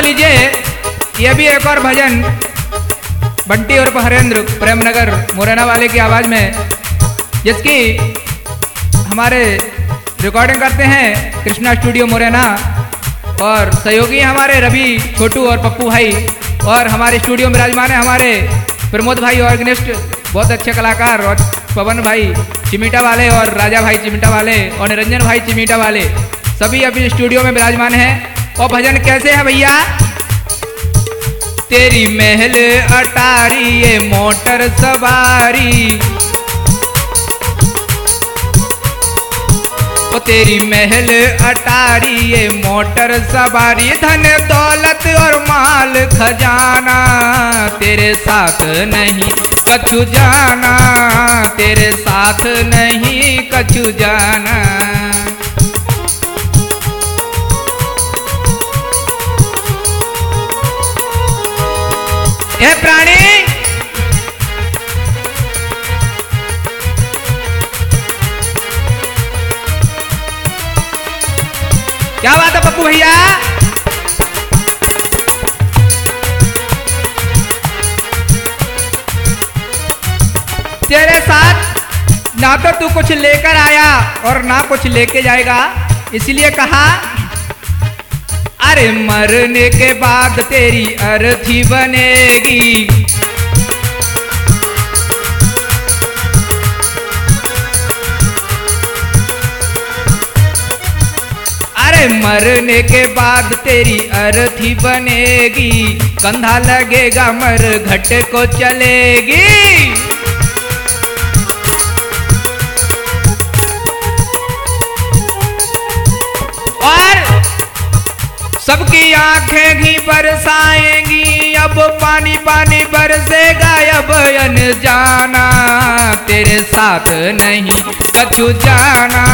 लीजिए ये भी एक और भजन बंटी और हरेंद्र प्रेमनगर मुरैना वाले की आवाज़ में, जिसकी हमारे रिकॉर्डिंग करते हैं कृष्णा स्टूडियो मुरैना और सहयोगी हमारे रवि, छोटू और पप्पू भाई और हमारे स्टूडियो में विराजमान है हमारे प्रमोद भाई ऑर्गेनिस्ट बहुत अच्छे कलाकार और पवन भाई चिमिटा वाले और राजा भाई चिमिटा वाले और निरंजन भाई चिमिटा वाले, सभी अभी स्टूडियो में विराजमान हैं। और भजन कैसे है भैया? तेरी महल अटारी, ये मोटर सवारी। ओ तेरी महल अटारी, ये मोटर सवारी। धन, दौलत और माल खजाना। तेरे साथ नहीं कछु जाना। तेरे साथ नहीं कछु जाना। प्राणी। क्या बात है पप्पू भैया? तेरे साथ ना तो तू कुछ लेकर आया और ना कुछ लेके जाएगा, इसलिए कहा अरे मरने के बाद तेरी अर्थी बनेगी। मरने के बाद तेरी अर्थी बनेगी, कंधा लगेगा, मर घट को चलेगी। सबकी आँखें घी बरसाएँगी। अब पानी पानी बरसेगा, अब अन जाना तेरे साथ नहीं कछु जाना,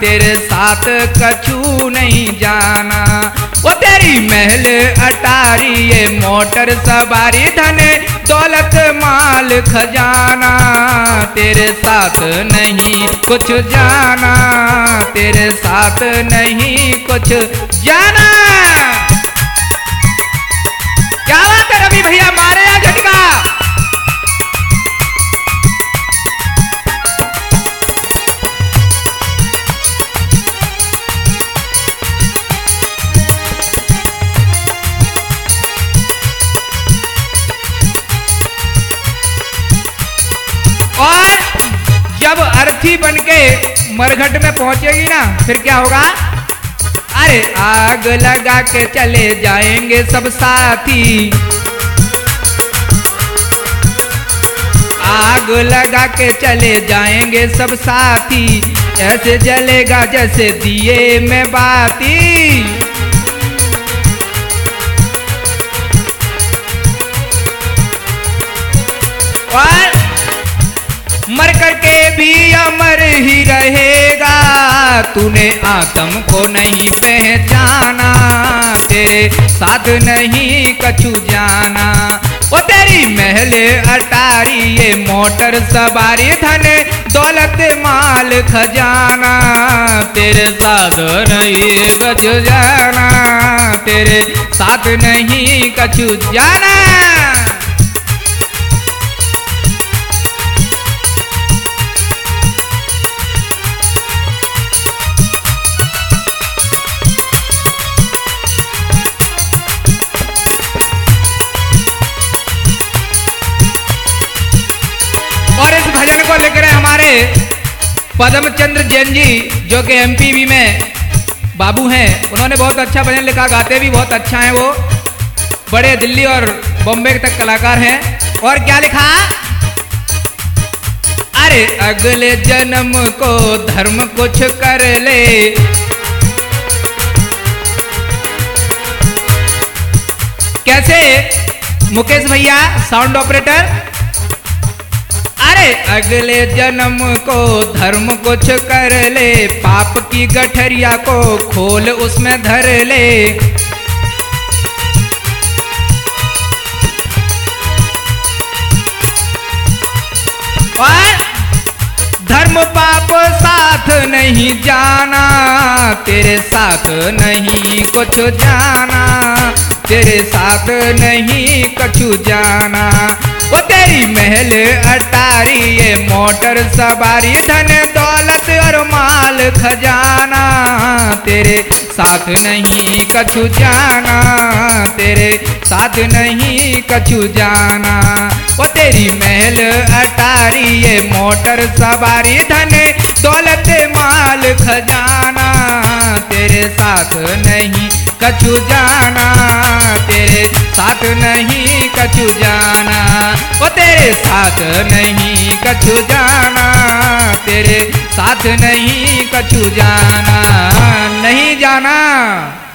तेरे साथ कछु नहीं जाना। वो तेरी महल अटारी, ये मोटर सवारी धने, दौलत माल खजाना। तेरे साथ नहीं कुछ जाना, तेरे साथ नहीं कुछ जाना। बन बनके मरघट में पहुंचेगी ना, फिर क्या होगा? अरे आग लगा के चले जाएँगे सब साथी। आग लगा के चले जाएँगे सब साथी। ऐसे जलेगा जैसे दिए में बाती। मर करके भी अमर ही रहेगा। तूने आत्म को नहीं पहचाना तेरे साथ नहीं कछु जाना। वो तेरी महल अटारी, ये मोटर सवारी, धन दौलत माल खजाना। तेरे साथ नहीं कछु जाना, तेरे साथ नहीं कछु जाना। लिख हमारे पदम चंद्र जैन जी, जो कि एमपीवी में बाबू हैं, उन्होंने बहुत अच्छा भजन लिखा, गाते भी बहुत अच्छा हैं वो। बड़े दिल्ली और बॉम्बे तक कलाकार हैं। और क्या लिखा? अरे अगले जन्म को धर्म कुछ कर ले। कैसे? मुकेश भैया साउंड ऑपरेटर अगले जन्म को धर्म कुछ कर ले, पाप की गठरिया को खोल उसमें धर ले। और धर्म पाप साथ नहीं जाना, तेरे साथ नहीं कुछ जाना, तेरे साथ नहीं कछु जाना। वो तेरी महल अटारी, ये मोटर सवारी, धन दौलत और माल खजाना। तेरे साथ नहीं कछु जाना, तेरे साथ नहीं कछु जाना। वो तेरी महल अटारी, ये मोटर सवारी, धन दौलत, माल खजाना। तेरे साथ नहीं कछु जाना, तेरे साथ नहीं कछु जाना। साथ नहीं कछु जाना तेरे साथ नहीं कछु जाना नहीं जाना।